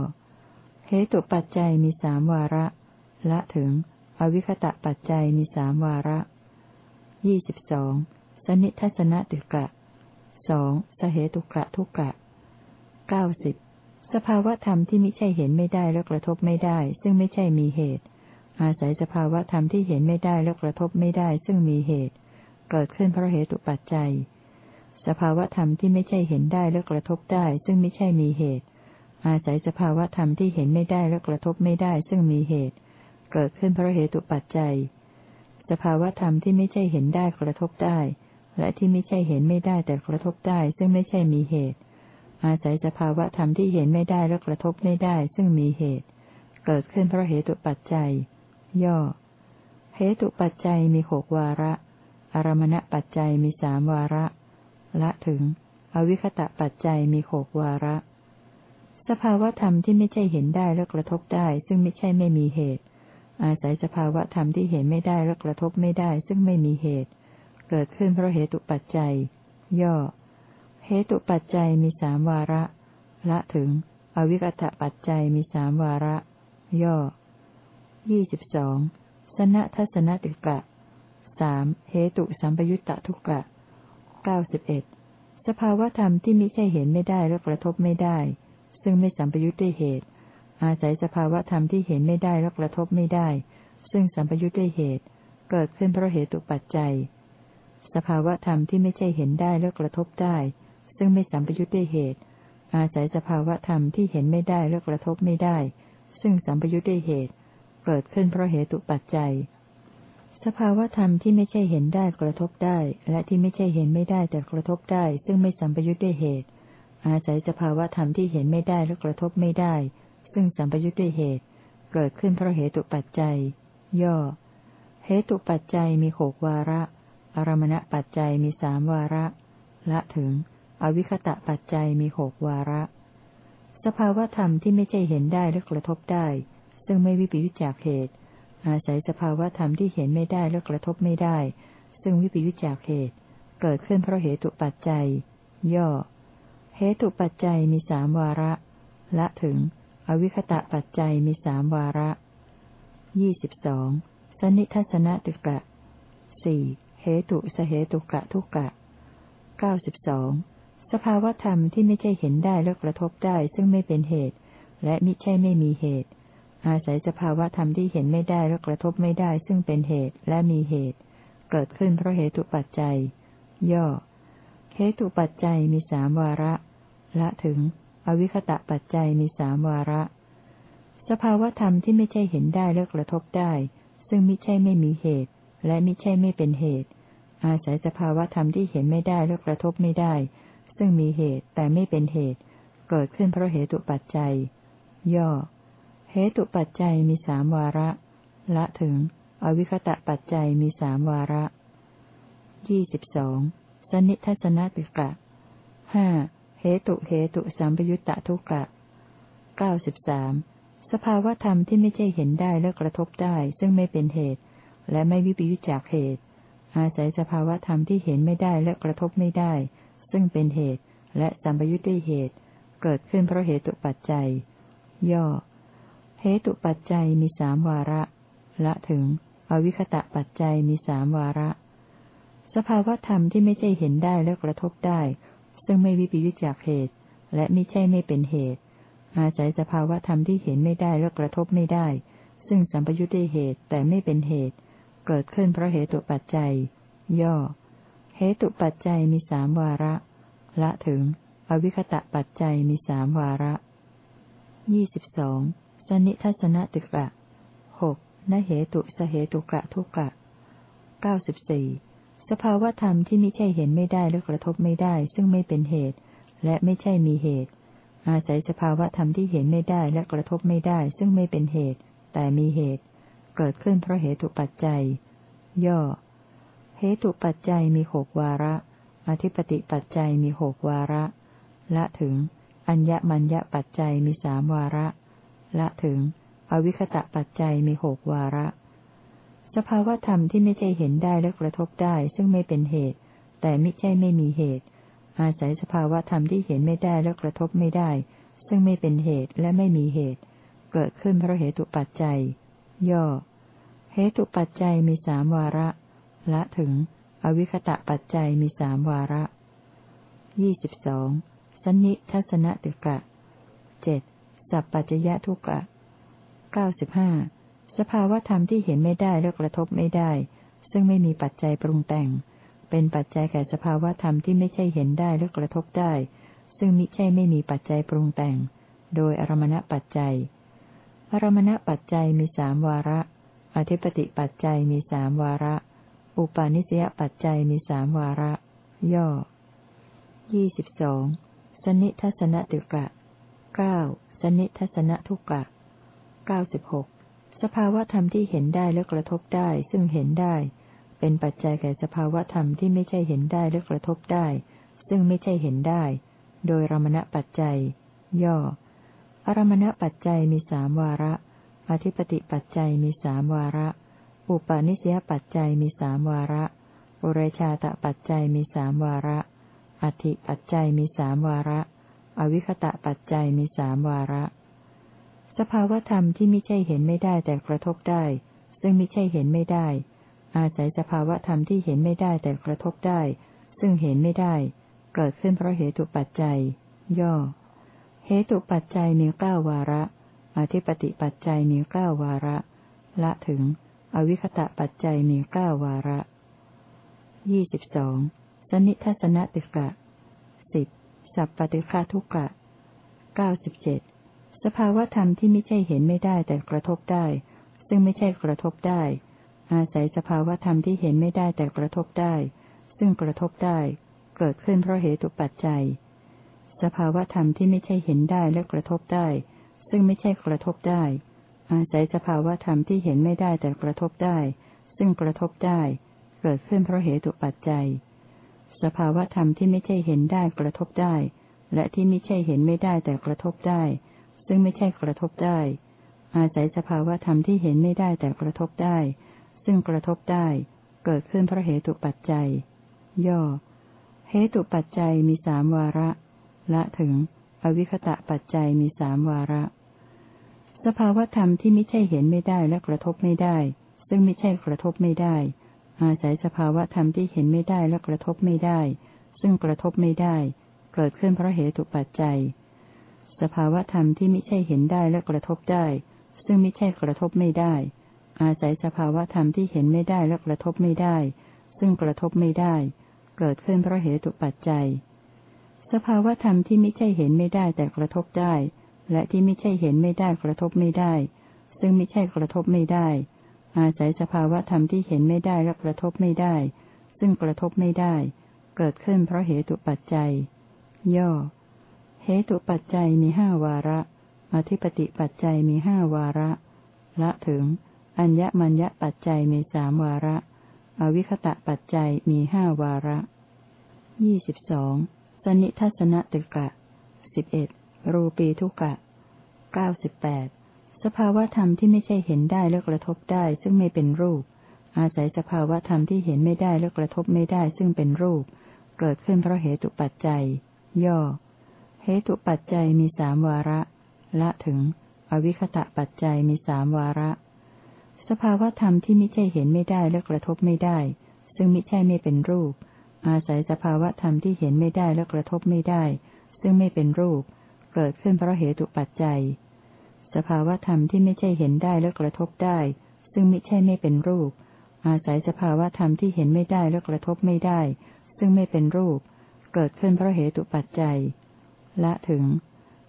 เหตุปัจจัยมีสามวาระ ละถึง อวิคตะปัจจัยมีสามวาระยี่สิบสองสนิทัศนติกะสองสเหตุกะทุกะเก้าสิบสภาวธรรมที่ไม่ใช่เห็นไม่ได้และกระทบไม่ได้ ซึ่งไม่ใช่มีเหตุ อาศัยสภาวธรรมที่เห็นไม่ได้และกระทบไม่ได้ ซึ่งมีเหตุ เกิดขึ้นเพราะเหตุปัจจัย สภาวธรรมที่ไม่ใช่เห็นได้และกระทบได้ ซึ่งไม่ใช่มีเหตุ อาศัยสภาวธรรมที่เห็นไม่ได้และกระทบไม่ได้ ซึ่งมีเหตุ เกิดขึ้นเพราะเหตุปัจจัย สภาวธรรมที่ไม่ใช่เห็นได้กระทบได้ และที่ไม่ใช่เห็นไม่ได้แต่กระทบได้ ซึ่งไม่ใช่มีเหตุ อาศัยสภาวะธรรมที่เห็นไม่ได้และกระทบไม่ได้ ซึ่งมีเหตุ เกิดขึ้นเพราะเหตุปัจจัย ย่อ เหตุปัจจัยมีหกวาระ อารมณปัจจัยมีสามวาระ ละถึง อวิคตะปัจจัยมีหกวาระสภาวะธรรมที่ไม่ใช่เห็นได้และกระทบได้ ซึ่งไม่ใช่ไม่มีเหตุ อาศัยสภาวะธรรมที่เห็นไม่ได้และกระทบไม่ได้ ซึ่งไม่มีเหตุ เกิดขึ้นเพราะเหตุปัจจัย ย่อ เหตุปัจจัยมีสามวาระ ละถึง อวิกตะปัจจัยมีสามวาระ ย่อยี่สิบสองสนทัศนติกะสามเหตุสัมปยุตตะทุกกะเก้าสิบเอ็ดสภาวธรรมที่มิใช่เห็นไม่ได้และกระทบไม่ได้ ซึ่งไม่สัมปยุตด้วยเหตุ อาศัยสภาวะธรรมที่เห็นไม่ได้และกระทบไม่ได้ ซึ่งสัมปยุตด้วยเหตุ เกิดขึ้นเพราะเหตุปัจจัย สภาวะธรรมที่ไม่ใช่เห็นได้และกระทบได้ ซึ่งไม่สัมปยุทธ์ด้วยเหตุ อาศัยสภาวะธรรมที่เห็นไม่ได้และกระทบไม่ได้ ซึ่งสัมปยุทธ์ด้วยเหตุ เกิดขึ้นเพราะเหตุปัจจัย สภาวะธรรมที่ไม่ใช่เห็นได้กระทบได้ และที่ไม่ใช่เห็นไม่ได้แต่กระทบได้ ซึ่งไม่สัมปยุทธ์ด้วยเหตุ อาศัยสภาวะธรรมที่เห็นไม่ได้และกระทบไม่ได้ ซึ่งสัมปยุทธ์ด้วยเหตุ เกิดขึ้นเพราะเหตุปัจจัย ย่อ เหตุปัจจัยมีหกวาระ อารมณปัจจัยมีสามวาระ ละถึง อวิคตะปัจจัยมีหกวาระ สภาวธรรมที่ไม่ใช่เห็นได้และกระทบได้ ซึ่งไม่วิปยุจจากเหตุ อาศัยสภาวธรรมที่เห็นไม่ได้และกระทบไม่ได้ ซึ่งวิปยุจจากเหตุ เกิดขึ้นเพราะเหตุปัจจัย ย่อ เหตุปัจจัยมีสามวาระ ละถึง อวิคตะปัจจัยมีสามวาระยี่สิบสองสนิทัศนติกะสี่เหตุสเหตุกะทุกะเก้าสิบสองสภาวธรรมที่ไม่ใช่เห็นได้และกระทบได้ซึ่งไม่เป็นเหตุ และมิใช่ไม่มีเหตุ อาศัยสภาวธรรมที่เห็นไม่ได้และกระทบไม่ได้ซึ่งเป็นเหตุและมีเหตุ เกิดขึ้นเพราะเหตุปัจจัย ย่อเหตุปัจจัยมีสามวาระ ละถึง อวิคตะปัจจัยมีสามวาระ สภาวธรรมที่ไม่ใช่เห็นได้และกระทบได้ ซึ่งมิใช่ไม่มีเหตุ และมิใช่ไม่เป็นเหตุ อาศัยสภาวธรรมที่เห็นไม่ได้และกระทบไม่ได้ ซึ่งมีเหตุแต่ไม่เป็นเหตุ เกิดขึ้นเพราะเหตุปัจจัย ย่อ เหตุปัจจัยมีสามวาระ ละถึง อวิคตะปัจจัยมีสามวาระยี่สิบสองสนิทัศนติกะห้า เหตุเหตุสัมปยุตตะทุกะเก้าสิบสามสภาวธรรมที่ไม่ใช่เห็นได้และกระทบได้ ซึ่งไม่เป็นเหตุ และไม่วิปยุจจากเหตุ อาศัยสภาวธรรมที่เห็นไม่ได้และกระทบไม่ได้ ซึ่งเป็นเหตุ และสัมปยุจด้วยเหตุ เกิดขึ้นเพราะเหตุปัจจัย ย่อ เหตุปัจจัยมีสามวาระ ละถึง อวิคตะปัจจัยมีสามวาระ สภาวธรรมที่ไม่ใช่เห็นได้และกระทบได้ ซึ่งไม่วิปยุจจากเหตุ และไม่ใช่ไม่เป็นเหตุ อาศัยสภาวะธรรมที่เห็นไม่ได้และกระทบไม่ได้ ซึ่งสัมปยุจด้วยเหตุแต่ไม่เป็นเหตุ เกิดขึ้นเพราะเหตุปัจจัย ย่อ เหตุปัจจัยมีสามวาระ ละถึง อวิคตะปัจจัยมีสามวาระยี่สิบสองสนิทัศนติกะหกนเหตุสเหตุกะทุกะเก้าสิบสี่ สภาวธรรมที่ไม่ใช่เห็นไม่ได้หรือกระทบไม่ได้ ซึ่งไม่เป็นเหตุ และไม่ใช่มีเหตุ อาศัยสภาวธรรมที่เห็นไม่ได้และกระทบไม่ได้ ซึ่งไม่เป็นเหตุ แต่มีเหตุ เกิดขึ้นเพราะเหตุปัจจัย ย่อ เหตุปัจจัยมีหกวาระ อธิปติปัจจัยมีหกวาระ ละถึง อัญญมัญญปัจจัยมีสามวาระ ละถึง อวิคตะปัจจัยมีหกวาระ สภาวธรรมที่ไม่ใช่เห็นได้และกระทบได้ ซึ่งไม่เป็นเหตุ แต่ไม่ใช่ไม่มีเหตุ อาศัยสภาวธรรมที่เห็นไม่ได้และกระทบไม่ได้ ซึ่งไม่เป็นเหตุและไม่มีเหตุ เกิดขึ้นเพราะเหตุปัจจัย ย่อ เหตุปัจจัยมีสามวาระ ละถึง อวิคตะปัจจัยมีสามวาระยี่สิบสองสันนิทัศนติกะเจ็ดสัพปัจจยะทุกะเก้าสิบห้า สภาวธรรมที่เห็นไม่ได้และกระทบไม่ได้ ซึ่งไม่มีปัจจัยปรุงแต่ง เป็นปัจจัยแก่สภาวธรรมที่ไม่ใช่เห็นได้และกระทบได้ ซึ่งมิใช่ไม่มีปัจจัยปรุงแต่ง โดยอารมณปัจจัย อารมณปัจจัยมีสามวาระ อธิปติปัจจัยมีสามวาระ อุปาณิสยปัจจัยมีสามวาระ ย่อยี่สิบสองสนิทัศนติกะเก้าสนิทัศนทุกะเก้าสิบหก สภาวธรรมที่เห็นได้และกระทบได้ ซึ่งเห็นได้ เป็นปัจจัยแก่สภาวธรรมที่ไม่ใช่เห็นได้และกระทบได้ ซึ่งไม่ใช่เห็นได้ โดยรมณปัจจัย ย่อ อรมณปัจจัยมีสามวาระ อธิปติปัจจัยมีสามวาระ อุปาณิสยปัจจัยมีสามวาระ อุเรชาตปัจจัยมีสามวาระ อธิปัจจัยมีสามวาระ อวิคตะปัจจัยมีสามวาระ สภาวธรรมที่ไม่ใช่เห็นไม่ได้แต่กระทบได้ ซึ่งไม่ใช่เห็นไม่ได้ อาศัยสภาวธรรมที่เห็นไม่ได้แต่กระทบได้ ซึ่งเห็นไม่ได้ เกิดขึ้นเพราะเหตุปัจจัย ย่อ เหตุปัจจัยมีเก้าวาระ อธิปติปัจจัยมีเก้าวาระ ละถึง อวิคตะปัจจัยมีเก้าวาระยี่สิบสองสนิทัศนติกะสิบสัพปฏิฆาทุกะเก้าสิบเจ็ด สภาวธรรมที่ไม่ใช่เห็นไม่ได้แต่กระทบได้ ซึ่งไม่ใช่กระทบได้ อาศัยสภาวธรรมที่เห็นไม่ได้แต่กระทบได้ ซึ่งกระทบได้ เกิดขึ้นเพราะเหตุปัจจัย สภาวธรรมที่ไม่ใช่เห็นได้และกระทบได้ ซึ่งไม่ใช่กระทบได้ อาศัยสภาวธรรมที่เห็นไม่ได้แต่กระทบได้ ซึ่งกระทบได้ เกิดขึ้นเพราะเหตุปัจจัย สภาวธรรมที่ไม่ใช่เห็นได้กระทบได้ และที่ไม่ใช่เห็นไม่ได้แต่กระทบได้ ซึ่งไม่ใช่กระทบได้ อาศัยสภาวะธรรมที่เห็นไม่ได้แต่กระทบได้ ซึ่งกระทบได้ เกิดขึ้นเพราะเหตุปัจจัย ย่อ เหตุปัจจัยมีสามวาระ ละถึง อวิคตะปัจจัยมีสามวาระ สภาวะธรรมที่ไม่ใช่เห็นไม่ได้และกระทบไม่ได้ ซึ่งไม่ใช่กระทบไม่ได้ อาศัยสภาวะธรรมที่เห็นไม่ได้และกระทบไม่ได้ ซึ่งกระทบไม่ได้ เกิดขึ้นเพราะเหตุปัจจัย สภาวะธรรมที่ไม่ใช่เห็นได้และกระทบได้ ซึ่งไม่ใช่กระทบไม่ได้ อาศัยสภาวะธรรมที่เห็นไม่ได้และกระทบไม่ได้ ซึ่งกระทบไม่ได้ เกิดขึ้นเพราะเหตุปัจจัย สภาวะธรรมที่ไม่ใช่เห็นไม่ได้แต่กระทบได้ และที่ไม่ใช่เห็นไม่ได้กระทบไม่ได้ ซึ่งไม่ใช่กระทบไม่ได้ อาศัยสภาวะธรรมที่เห็นไม่ได้และกระทบไม่ได้ ซึ่งกระทบไม่ได้ เกิดขึ้นเพราะเหตุปัจจัย ย่อ เหตุปัจจัยมีห้าวาระ อธิปติปัจจัยมีห้าวาระ ละถึง อัญญมัญญปัจจัยมีสามวาระ อวิคตะปัจจัยมีห้าวาระยี่สิบสองสนิทัศนติกะสิบเอ็ดรูปีทุกะเก้าสิบแปดสภาวธรรมที่ไม่ใช่เห็นได้และกระทบได้ซึ่งไม่เป็นรูป อาศัยสภาวธรรมที่เห็นไม่ได้และกระทบไม่ได้ซึ่งเป็นรูป เกิดขึ้นเพราะเหตุปัจจัย ย่อ เหตุปัจจัยมีสามวาระ ละถึง อวิคตะปัจจัยมีสามวาระ สภาวธรรมที่ไม่ใช่เห็นไม่ได้และกระทบไม่ได้ ซึ่งไม่ใช่ไม่เป็นรูป อาศัยสภาวธรรมที่เห็นไม่ได้และกระทบไม่ได้ ซึ่งไม่เป็นรูป เกิดขึ้นเพราะเหตุปัจจัย สภาวธรรมที่ไม่ใช่เห็นได้และกระทบได้ ซึ่งไม่ใช่ไม่เป็นรูป อาศัยสภาวธรรมที่เห็นไม่ได้และกระทบไม่ได้ ซึ่งไม่เป็นรูป เกิดขึ้นเพราะเหตุปัจจัย ละถึง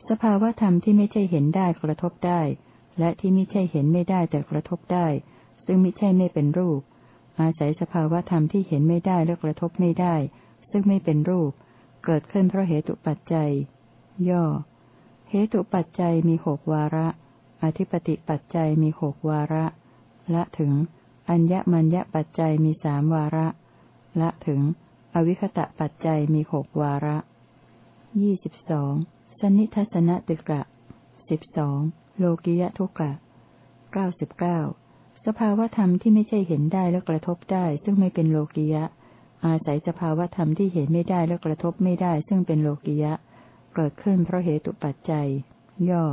สภาวธรรมที่ไม่ใช่เห็นได้กระทบได้ และที่ไม่ใช่เห็นไม่ได้แต่กระทบได้ ซึ่งไม่ใช่ไม่เป็นรูป อาศัยสภาวธรรมที่เห็นไม่ได้และกระทบไม่ได้ ซึ่งไม่เป็นรูป เกิดขึ้นเพราะเหตุปัจจัย ย่อ เหตุปัจจัยมีหกวาระ อธิปติปัจจัยมีหกวาระ ละถึง อัญญมัญญปัจจัยมีสามวาระ ละถึง อวิคตะปัจจัยมีหกวาระ ยี่สิบสองสนิทัศนติกะสิบสองโลกิยทุกะเก้าสิบเก้าสภาวธรรมที่ไม่ใช่เห็นได้และกระทบได้ ซึ่งไม่เป็นโลกิยะ อาศัยสภาวธรรมที่เห็นไม่ได้และกระทบไม่ได้ ซึ่งเป็นโลกิยะ เกิดขึ้นเพราะเหตุปัจจัย ย่อ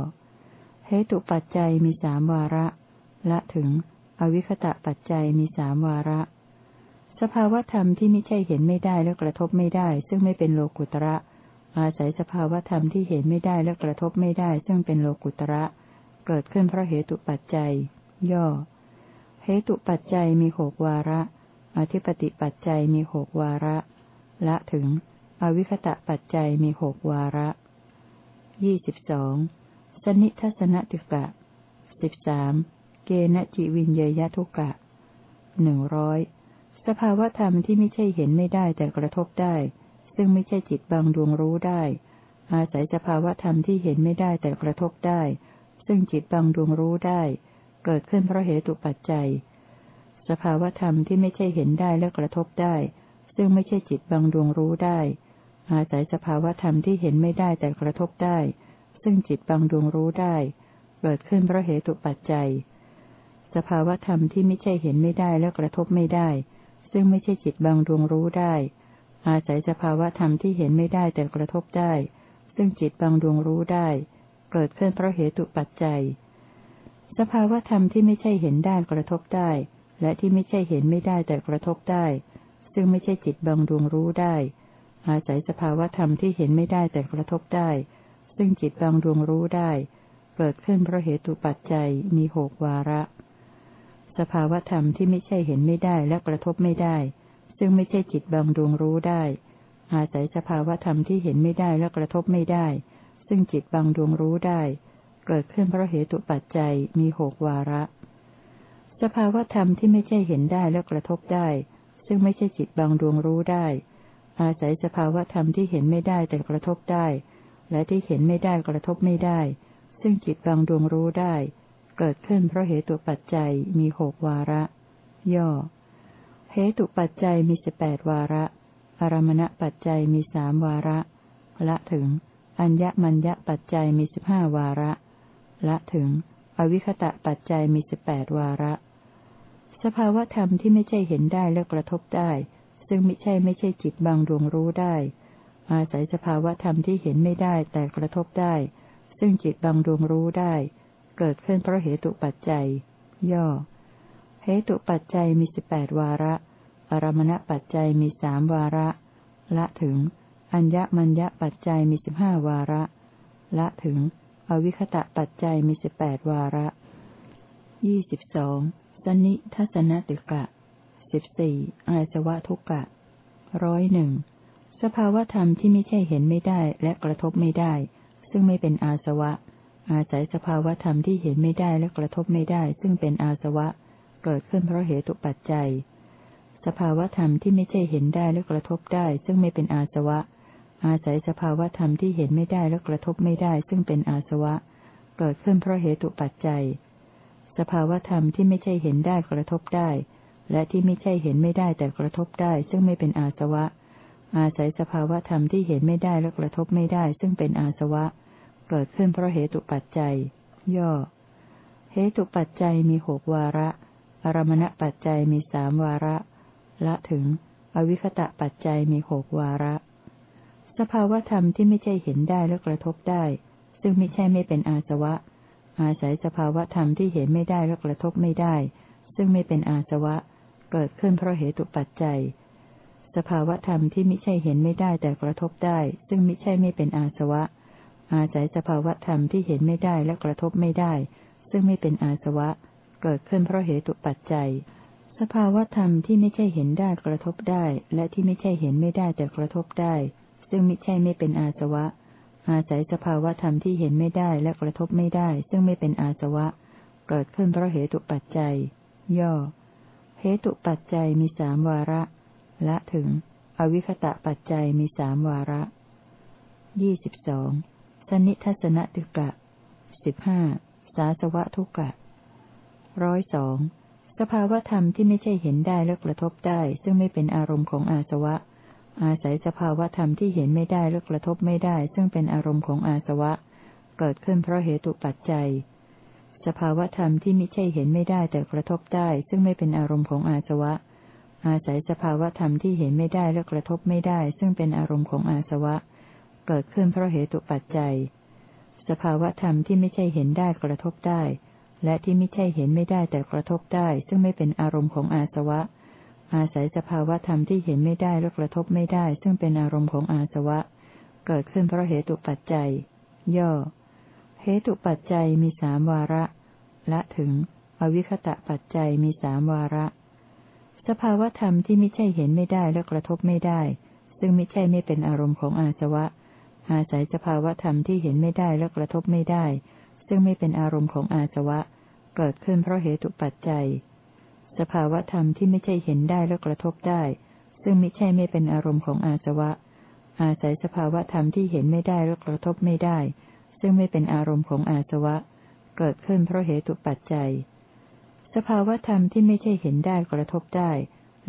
เหตุปัจจัยมีสามวาระ ละถึง อวิคตะปัจจัยมีสามวาระ สภาวธรรมที่ไม่ใช่เห็นไม่ได้และกระทบไม่ได้ ซึ่งไม่เป็นโลกุตระ อาศัยสภาวธรรมที่เห็นไม่ได้และกระทบไม่ได้ ซึ่งเป็นโลกุตระ เกิดขึ้นเพราะเหตุปัจจัย ย่อ เหตุปัจจัยมีหกวาระ อธิปติปัจจัยมีหกวาระ ละถึง อวิคตะปัจจัยมีหกวาระยี่สิบสองสนิทัศนติกะสิบสามเกณจิวินเยยทุกะหนึ่งร้อยสสภาวธรรมที่ไม่ใช่เห็นไม่ได้แต่กระทบได้ ซึ่งไม่ใช่จิตบางดวงรู้ได้ อาศัยสภาวธรรมที่เห็นไม่ได้แต่กระทบได้ ซึ่งจิตบางดวงรู้ได้ เกิดขึ้นเพราะเหตุปัจจัย สภาวธรรมที่ไม่ใช่เห็นได้และกระทบได้ ซึ่งไม่ใช่จิตบางดวงรู้ได้ อาศัยสภาวธรรมที่เห็นไม่ได้แต่กระทบได้ ซึ่งจิตบางดวงรู้ได้ เกิดขึ้นเพราะเหตุปัจจัย สภาวธรรมที่ไม่ใช่เห็นไม่ได้และกระทบไม่ได้ ซึ่งไม่ใช่จิตบางดวงรู้ได้ อาศัยสภาวะธรรมที่เห็นไม่ได้แต่กระทบได้ ซึ่งจิตบางดวงรู้ได้ เกิดขึ้นเพราะเหตุปัจจัย สภาวะธรรมที่ไม่ใช่เห็นได้กระทบได้ และที่ไม่ใช่เห็นไม่ได้แต่กระทบได้ ซึ่งไม่ใช่จิตบางดวงรู้ได้ อาศัยสภาวะธรรมที่เห็นไม่ได้แต่กระทบได้ ซึ่งจิตบางดวงรู้ได้ เกิดขึ้นเพราะเหตุปัจจัยมีหกวาระ สภาวะธรรมที่ไม่ใช่เห็นไม่ได้และกระทบไม่ได้ ซึ่งไม่ใช่จิตบางดวงรู้ได้ อาศัยสภาวธรรมที่เห็นไม่ได้และกระทบไม่ได้ ซึ่งจิตบางดวงรู้ได้ เกิดขึ้นเพราะเหตุปัจจัยมีหกวาระ สภาวธรรมที่ไม่ใช่เห็นได้และกระทบได้ ซึ่งไม่ใช่จิตบางดวงรู้ได้ อาศัยสภาวธรรมที่เห็นไม่ได้แต่กระทบได้ และที่เห็นไม่ได้กระทบไม่ได้ ซึ่งจิตบางดวงรู้ได้ เกิดขึ้นเพราะเหตุปัจจัยมีหกวาระ ย่อ ตุปัจจัยมีสิบแปดวาระ อารมณปัจจัยมีสามวาระ ละถึง อัญญมัญญปัจจัยมีสิบห้าวาระ ละถึง อวิคตะปัจจัยมีสิบแปดวาระ สภาวธรรมที่ไม่ใช่เห็นได้และกระทบได้ ซึ่งไม่ใช่ไม่ใช่จิตบางดวงรู้ได้ อาศัยสภาวธรรมที่เห็นไม่ได้แต่กระทบได้ ซึ่งจิตบางดวงรู้ได้ เกิดขึ้นเพราะเหตุปัจจัย ย่อเหตุปัจจัยมีสิบแปดวาระ อารมณปัจจัยมีสามวาระ ละถึง อัญญมัญญปัจจัยมีสิบห้าวาระ ละถึง อวิคตะปัจจัยมีสิบแปดวาระยี่สิบสองสนิทัศนติกะสิบสี่อาสวะทุกกะร้อยหนึ่งสภาวธรรมที่ไม่ใช่เห็นไม่ได้และกระทบไม่ได้ ซึ่งไม่เป็นอาสวะ อาศัยสภาวธรรมที่เห็นไม่ได้และกระทบไม่ได้ ซึ่งเป็นอาสวะ เกิดขึ้นเพราะเหตุปัจจัย สภาวธรรมที่ไม่ใช่เห็นได้และกระทบได้ ซึ่งไม่เป็นอาสวะ อาศัยสภาวธรรมที่เห็นไม่ได้และกระทบไม่ได้ ซึ่งเป็นอาสวะ เกิดขึ้นเพราะเหตุปัจจัย สภาวธรรมที่ไม่ใช่เห็นได้กระทบได้ และที่ไม่ใช่เห็นไม่ได้แต่กระทบได้ ซึ่งไม่เป็นอาสวะ อาศัยสภาวธรรมที่เห็นไม่ได้และกระทบไม่ได้ ซึ่งเป็นอาสวะ เกิดขึ้นเพราะเหตุปัจจัย ย่อ เหตุปัจจัยมีหกวาระอารมณปัจจัยมีสามวาระ ละถึง อวิคตะปัจจัยมีหกวาระ สภาวธรรมที่ไม่ใช่เห็นได้และกระทบได้ ซึ่งไม่ใช่ไม่เป็นอาสวะ อาศัยสภาวธรรมที่เห็นไม่ได้และกระทบไม่ได้ ซึ่งไม่เป็นอาสวะ เกิดขึ้นเพราะเหตุปัจจัย สภาวธรรมที่ไม่ใช่เห็นไม่ได้แต่กระทบได้ ซึ่งไม่ใช่ไม่เป็นอาสวะ อาศัยสภาวธรรมที่เห็นไม่ได้และกระทบไม่ได้ ซึ่งไม่เป็นอาสวะ เกิดขึ้นเพราะเหตุปัจจัย สภาวธรรมที่ไม่ใช่เห็นได้กระทบได้ และที่ไม่ใช่เห็นไม่ได้แต่กระทบได้ ซึ่งไม่ใช่ไม่เป็นอาสวะ อาศัยสภาวธรรมที่เห็นไม่ได้และกระทบไม่ได้ ซึ่งไม่เป็นอาสวะ เกิดขึ้นเพราะเหตุปัจจัย ย่อ เหตุปัจจัยมีสามวาระ ละถึง อวิคตะปัจจัยมีสามวาระยี่สิบสองสนิทัศนติกะสิบห้าสาสวะทุกะร้อยสอง สภาวธรรมที่ไม่ใช่เห็นได้และกระทบได้ ซึ่งไม่เป็นอารมณ์ของอาสวะ อาศัยสภาวธรรมที่เห็นไม่ได้และกระทบไม่ได้ ซึ่งเป็นอารมณ์ของอาสวะ เกิดขึ้นเพราะเหตุปัจจัย สภาวธรรมที่ไม่ใช่เห็นไม่ได้แต่กระทบได้ ซึ่งไม่เป็นอารมณ์ของอาสวะ อาศัยสภาวธรรมที่เห็นไม่ได้และกระทบไม่ได้ ซึ่งเป็นอารมณ์ของอาสวะ เกิดขึ้นเพราะเหตุปัจจัย สภาวธรรมที่ไม่ใช่เห็นได้กระทบได้ และที่ไม่ใช่เห็นไม่ได้แต่กระทบได้ ซึ่งไม่เป็นอารมณ์ของอาสวะ อาศัยสภาวธรรมที่เห็นไม่ได้และกระทบไม่ได้ ซึ่งเป็นอารมณ์ของอาสวะ เกิดขึ้นเพราะเหตุปัจจัย ย่อ เหตุปัจจัยมีสามวาระ ละถึง อวิคตะปัจจัยมีสามวาระ สภาวธรรมที่ไม่ใช่เห็นไม่ได้และกระทบไม่ได้ ซึ่งไม่ใช่ไม่เป็นอารมณ์ของอาสวะ อาศัยสภาวธรรมที่เห็นไม่ได้และกระทบไม่ได้ ซึ่งไม่เป็นอารมณ์ของอาสวะ เกิดขึ้นเพราะเหตุปัจจัย สภาวธรรมที่ไม่ใช่เห็นได้และกระทบได้ ซึ่งไม่ใช่ไม่เป็นอารมณ์ของอาสวะ อาศัยสภาวธรรมที่เห็นไม่ได้และกระทบไม่ได้ ซึ่งไม่เป็นอารมณ์ของอาสวะ เกิดขึ้นเพราะเหตุปัจจัย สภาวธรรมที่ไม่ใช่เห็นได้กระทบได้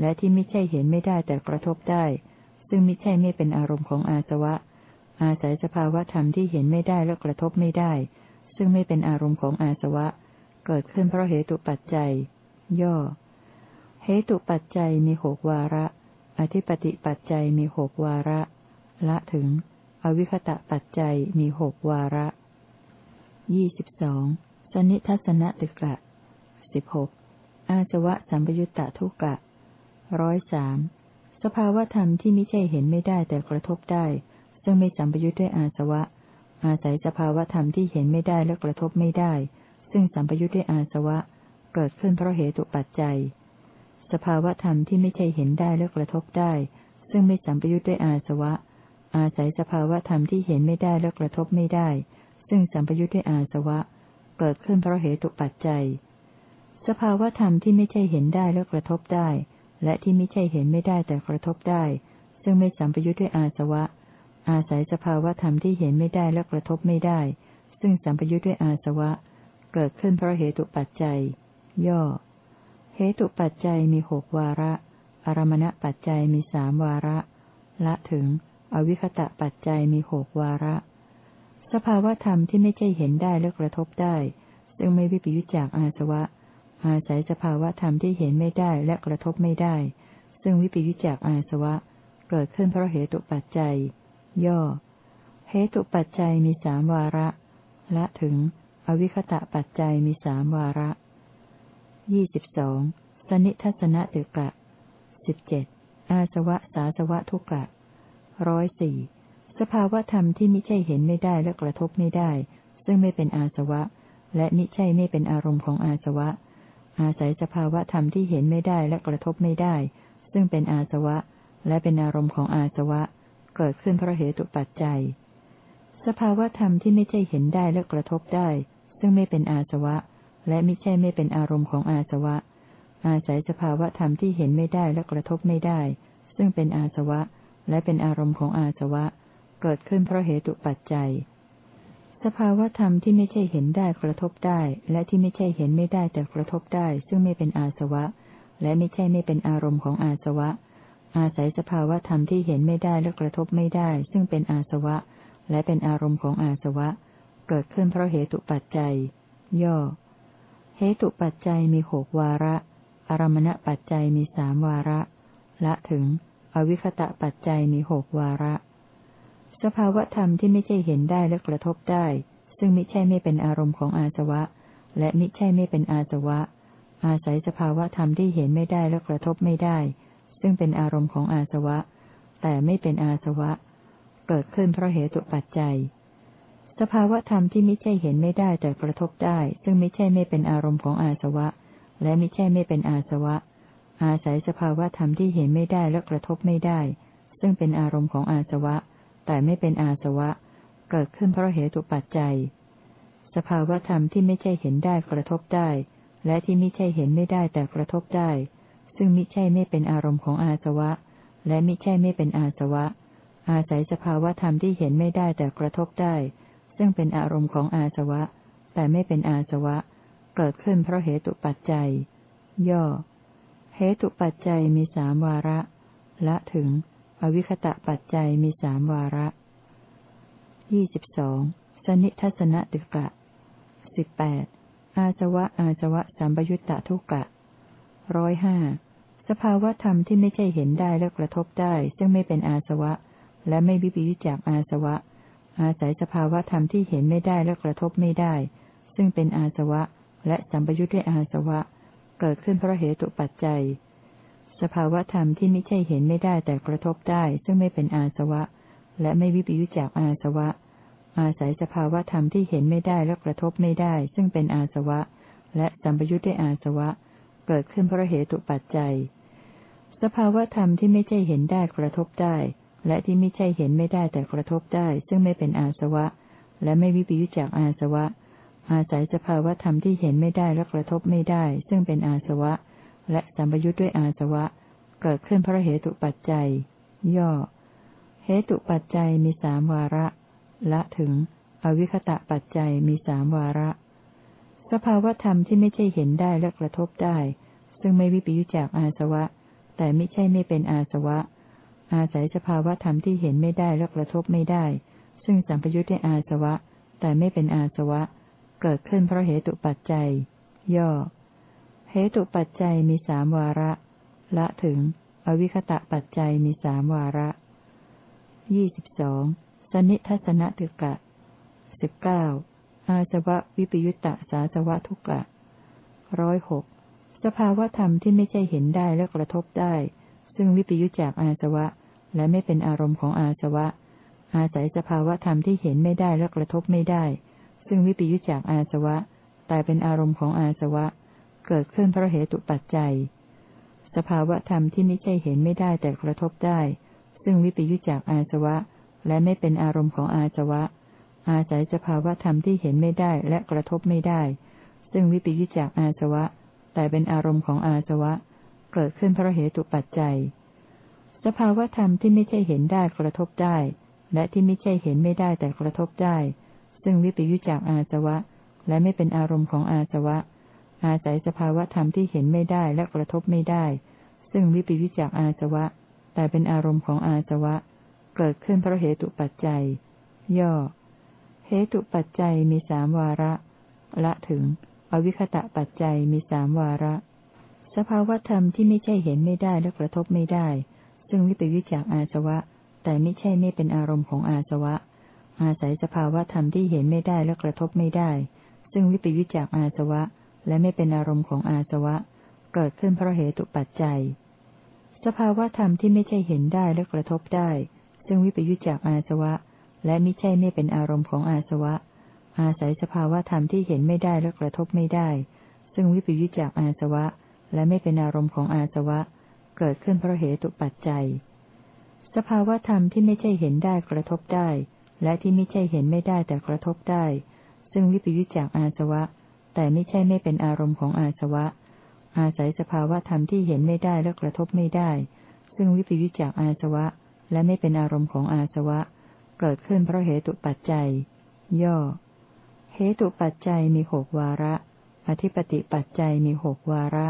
และที่ไม่ใช่เห็นไม่ได้แต่กระทบได้ ซึ่งไม่ใช่ไม่เป็นอารมณ์ของอาสวะ อาศัยสภาวธรรมที่เห็นไม่ได้และกระทบไม่ได้ ซึ่งไม่เป็นอารมณ์ของอาสวะ เกิดขึ้นเพราะเหตุปัจจัย ย่อ เหตุปัจจัยมีหกวาระ อธิปติปัจจัยมีหกวาระ ละถึง อวิคตะปัจจัยมีหกวาระยี่สิบสองสนิทัศนติกะสิบหกอาสวะสัมปยุตตะทุกะร้อยสามสภาวธรรมที่ไม่ใช่เห็นไม่ได้แต่กระทบได้ ซึ่งไม่สัมปยุตด้วยอาสวะ อาศัยสภาวธรรมที่เห็นไม่ได้และกระทบไม่ได้ ซึ่งสัมปยุตด้วยอาสวะ เกิดขึ้นเพราะเหตุปัจจัย สภาวธรรมที่ไม่ใช่เห็นได้และกระทบได้ ซึ่งไม่สัมปยุทธ์ด้วยอาสวะ อาศัยสภาวธรรมที่เห็นไม่ได้และกระทบไม่ได้ ซึ่งสัมปยุทธ์ด้วยอาสวะ เกิดขึ้นเพราะเหตุปัจจัย สภาวธรรมที่ไม่ใช่เห็นได้และกระทบได้ และที่ไม่ใช่เห็นไม่ได้แต่กระทบได้ ซึ่งไม่สัมปยุทธ์ด้วยอาสวะ อาศัยสภาวธรรมที่เห็นไม่ได้และกระทบไม่ได้ ซึ่งสัมปยุทธ์ด้วยอาสวะ เกิดขึ้นเพราะเหตุปัจจัย ย่อ เหตุปัจจัยมีหกวาระ อารมณปัจจัยมีสามวาระ ละถึง อวิคตะปัจจัยมีหกวาระ สภาวธรรมที่ไม่ใช่เห็นได้และกระทบได้ ซึ่งไม่วิปยุจจากอาสวะ อาศัยสภาวธรรมที่เห็นไม่ได้และกระทบไม่ได้ ซึ่งวิปยุจจากอาสวะ เกิดขึ้นเพราะเหตุปัจจัย ย่อ เหตุปัจจัยมีสามวาระ ละถึง อวิคตะปัจจัยมีสามวาระยี่สิบสองสนิทัศนะเตกะสิบเจ็ดอาสวะสาสวะทุกะร้อยสี่สภาวธรรมที่มิใช่เห็นไม่ได้และกระทบไม่ได้ ซึ่งไม่เป็นอาสวะ และมิใช่ไม่เป็นอารมณ์ของอาสวะ อาศัยสภาวธรรมที่เห็นไม่ได้และกระทบไม่ได้ ซึ่งเป็นอาสวะ และเป็นอารมณ์ของอาสวะ เกิดขึ้นเพราะเหตุปัจจัย สภาวธรรมที่ไม่ใช่เห็นได้และกระทบได้ ซึ่งไม่เป็นอาสวะ และไม่ใช่ไม่เป็นอารมณ์ของอาสวะ อาศัยสภาวะธรรมที่เห็นไม่ได้และกระทบไม่ได้ ซึ่งเป็นอาสวะ และเป็นอารมณ์ของอาสวะ เกิดขึ้นเพราะเหตุปัจจัย สภาวะธรรมที่ไม่ใช่เห็นได้กระทบได้ และที่ไม่ใช่เห็นไม่ได้แต่กระทบได้ ซึ่งไม่เป็นอาสวะ และไม่ใช่ไม่เป็นอารมณ์ของอาสวะ อาศัยสภาวะธรรมที่เห็นไม่ได้และกระทบไม่ได้ ซึ่งเป็นอาสวะ และเป็นอารมณ์ของอาสวะ เกิดขึ้นเพราะเหตุปัจจัย ย่อ เหตุปัจจัยมีหกวาระ อารมณปัจจัยมีสามวาระ ละถึง อวิคตะปัจจัยมีหกวาระ สภาวะธรรมที่ไม่ใช่เห็นได้และกระทบได้ ซึ่งมิใช่ไม่เป็นอารมณ์ของอาสวะ และมิใช่ไม่เป็นอาสวะ อาศัยสภาวะธรรมที่เห็นไม่ได้และกระทบไม่ได้ ซึ่งเป็นอารมณ์ของอาสวะ แต่ไม่เป็นอาสวะ เกิดขึ้นเพราะเหตุปัจจัย สภาวธรรมที่ไม่ใช่เห็นไม่ได้แต่กระทบได้ ซึ่งไม่ใช่ไม่เป็นอารมณ์ของอาสวะ และไม่ใช่ไม่เป็นอาสวะ อาศัยสภาวธรรมที่เห็นไม่ได้และกระทบไม่ได้ ซึ่งเป็นอารมณ์ของอาสวะ แต่ไม่เป็นอาสวะ เกิดขึ้นเพราะเหตุปัจจัย สภาวธรรมที่ไม่ใช่เห็นได้กระทบได้ และที่ไม่ใช่เห็นไม่ได้แต่กระทบได้ ซึ่งมิใช่ไม่เป็นอารมณ์ของอาสวะ และมิใช่ไม่เป็นอาสวะ อาศัยสภาวธรรมที่เห็นไม่ได้แต่กระทบได้ ซึ่งเป็นอารมณ์ของอาสวะ แต่ไม่เป็นอาสวะ เกิดขึ้นเพราะเหตุปัจจัย ย่อ เหตุปัจจัยมีสามวาระ ละถึง อวิคตะปัจจัยมีสามวาระยี่สิบสองสนิทัศนติกะสิบแปดอาสวะอาสวะสัมปยุตตะทุกะร้อยห้า สภาวธรรมที่ไม่ใช่เห็นได้และกระทบได้ ซึ่งไม่เป็นอาสวะ และไม่วิปิวิจากอาสวะ อาศัยสภาวธรรมที่เห็นไม่ได้และกระทบไม่ได้ ซึ่งเป็นอาสวะ และสัมปยุทธ์ด้วยอาสวะ เกิดขึ้นเพราะเหตุปัจจัย สภาวธรรมที่ไม่ใช่เห็นไม่ได้แต่กระทบได้ ซึ่งไม่เป็นอาสวะ และไม่วิปยุจจากอาสวะ อาศัยสภาวธรรมที่เห็นไม่ได้และกระทบไม่ได้ ซึ่งเป็นอาสวะ และสัมปยุทธ์ด้วยอาสวะ เกิดขึ้นเพราะเหตุปัจจัย สภาวธรรมที่ไม่ใช่เห็นได้กระทบได้ และที่ไม่ใช่เห็นไม่ได้แต่กระทบได้ ซึ่งไม่เป็นอาสวะ และไม่วิปยุจจากอาสวะ อาศัยสภาวธรรมที่เห็นไม่ได้และกระทบไม่ได้ ซึ่งเป็นอาสวะ และสัมปยุทธ์ด้วยอาสวะ เกิดขึ้นเพราะเหตุปัจจัย ย่อ เหตุปัจจัยมีสามวาระ ละถึง อวิคตะปัจจัยมีสามวาระ สภาวธรรมที่ไม่ใช่เห็นได้และกระทบได้ ซึ่งไม่วิปยุจจากอาสวะ แต่ไม่ใช่ไม่เป็นอาสวะ อาศัยสภาวธรรมที่เห็นไม่ได้และกระทบไม่ได้ ซึ่งสัมปยุทธ์ด้วยอาสวะ แต่ไม่เป็นอาสวะ เกิดขึ้นเพราะเหตุปัจจัย ย่อ เหตุปัจจัยมีสามวาระ ละถึง อวิคตะปัจจัยมีสามวาระยี่สิบสองสนิทัศนตึกะสิบเก้าอาสวะวิปยุตตะสาสวะทุกะร้อยหก สภาวธรรมที่ไม่ใช่เห็นได้และกระทบได้ ซึ่งวิปยุจจากอาสวะ และไม่เป็นอารมณ์ของอาสวะ อาศัยสภาวธรรมที่เห็นไม่ได้และกระทบไม่ได้ ซึ่งวิปยุจจากอาสวะแต่เป็นอารมณ์ของอาสวะ เกิดขึ้นเพราะเหตุปัจจัย สภาวะธรรมที่ไม่ใช่เห็นไม่ได้แต่กระทบได้ ซึ่งวิปยุจจากอาสวะ และไม่เป็นอารมณ์ของอาสวะ อาศัยสภาวะธรรมที่เห็นไม่ได้และกระทบไม่ได้ ซึ่งวิปยุจจากอาสวะ แต่เป็นอารมณ์ของอาสวะ เกิดขึ้นเพราะเหตุปัจจัย สภาวะธรรมที่ไม่ใช่เห็นได้กระทบได้ และที่ไม่ใช่เห็นไม่ได้แต่กระทบได้ ซึ่งวิปยุจจากอาสวะ และไม่เป็นอารมณ์ของอาสวะ อาศัยสภาวธรรมที่เห็นไม่ได้และกระทบไม่ได้ ซึ่งวิปิวิจากอาสวะ แต่เป็นอารมณ์ของอาสวะ เกิดขึ้นเพราะเหตุปัจจัย ย่อ เหตุปัจจัยมีสามวาระ ละถึง อวิคตะปัจจัยมีสามวาระ สภาวธรรมที่ไม่ใช่เห็นไม่ได้และกระทบไม่ได้ ซึ่งวิปวิจากอาสวะ แต่ไม่ใช่ไม่เป็นอารมณ์ของอาสวะ อาศัยสภาวธรรมที่เห็นไม่ได้และกระทบไม่ได้ ซึ่งวิปวิจากอาสวะ และไม่เป็นอารมณ์ของอาสวะ เกิดขึ้นเพราะเหตุปัจจัย สภาวธรรมที่ไม่ใช่เห็นได้และกระทบได้ ซึ่งวิปยุจจากอาสวะ และไม่ใช่ไม่เป็นอารมณ์ของอาสวะ อาศัยสภาวะธรรมที่เห็นไม่ได้และกระทบไม่ได้ ซึ่งวิปยุจจากอาสวะ และไม่เป็นอารมณ์ของอาสวะ เกิดขึ้นเพราะเหตุปัจจัย สภาวะธรรมที่ไม่ใช่เห็นได้กระทบได้ และที่ไม่ใช่เห็นไม่ได้แต่กระทบได้ ซึ่งวิปยุจจากอาสวะ แต่ไม่ใช่ไม่เป็นอารมณ์ของอาสวะ อาศัยสภาวะธรรมที่เห็นไม่ได้และกระทบไม่ได้ ซึ่งวิปยุจจากอาสวะ และไม่เป็นอารมณ์ของอาสวะ เกิดขึ้นเพราะเหตุปัจจัย ย่อ เหตุปัจจัยมีหกวาระ อธิปติปัจจัยมีหกวาระ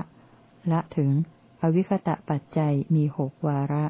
ละถึง อวิคตะปัจจัยมีหกวาระ